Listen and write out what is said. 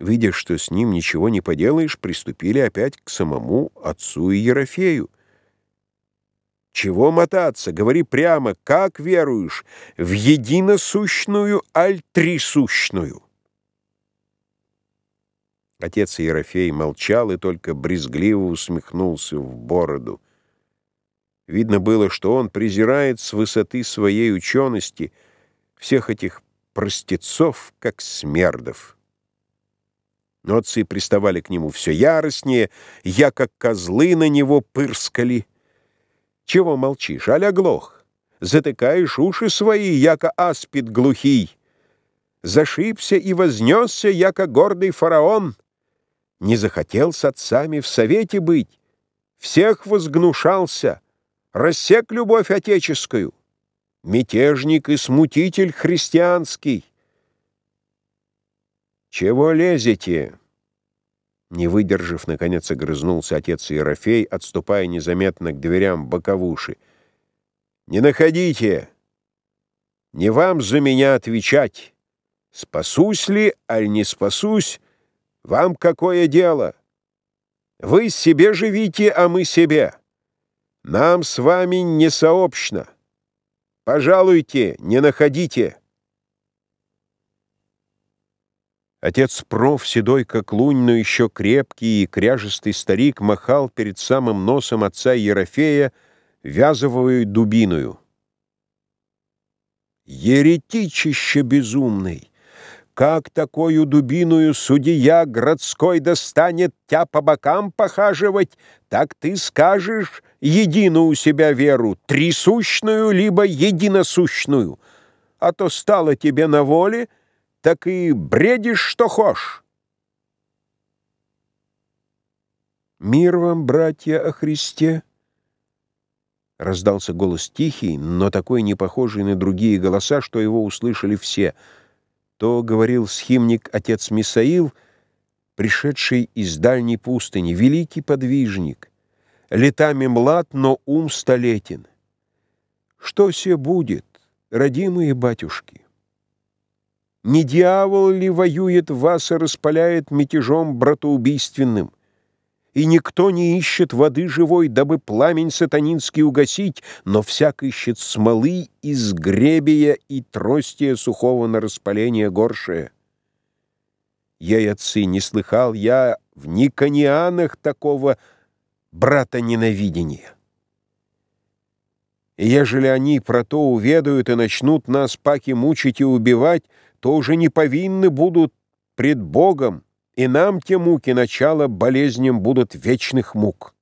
Видя, что с ним ничего не поделаешь, приступили опять к самому отцу и Ерофею. Чего мотаться? Говори прямо, как веруешь, в единосущную аль трисущную? Отец Ерофей молчал и только брезгливо усмехнулся в бороду. Видно было, что он презирает с высоты своей учености всех этих простецов, как смердов. Но отцы приставали к нему все яростнее, я, как козлы, на него пырскали. Чего молчишь, аля глох? Затыкаешь уши свои, яко аспид глухий. Зашибся и вознесся, яко гордый фараон. Не захотел с отцами в совете быть, всех возгнушался, рассек любовь отеческую. Мятежник и смутитель христианский. «Чего лезете?» Не выдержав, наконец огрызнулся отец Ерофей, отступая незаметно к дверям боковуши. «Не находите! Не вам за меня отвечать! Спасусь ли, аль не спасусь, вам какое дело? Вы себе живите, а мы себе. Нам с вами не сообщно. Пожалуйте, не находите!» Отец проф, седой как лунь, но еще крепкий и кряжестый старик, махал перед самым носом отца Ерофея вязовую дубиную. «Еретичище безумный! Как такую дубиную судья городской достанет тя по бокам похаживать, так ты скажешь единую у себя веру, трисущную либо единосущную, а то стало тебе на воле — так и бредишь, что хошь. «Мир вам, братья, о Христе!» Раздался голос тихий, но такой не похожий на другие голоса, что его услышали все. То говорил схимник отец Мисаил, пришедший из дальней пустыни, великий подвижник, летами млад, но ум столетен. Что се будет, родимые батюшки? Не дьявол ли воюет вас и распаляет мятежом братоубийственным? И никто не ищет воды живой, дабы пламень сатанинский угасить, но всяк ищет смолы из гребия и тростия сухого на распаление горшее. Ей, отцы, не слыхал я в Никонианах такого брата-ненавидения. И ежели они про то уведают и начнут нас паки мучить и убивать, то уже не повинны будут пред Богом, и нам те муки начала болезням будут вечных мук.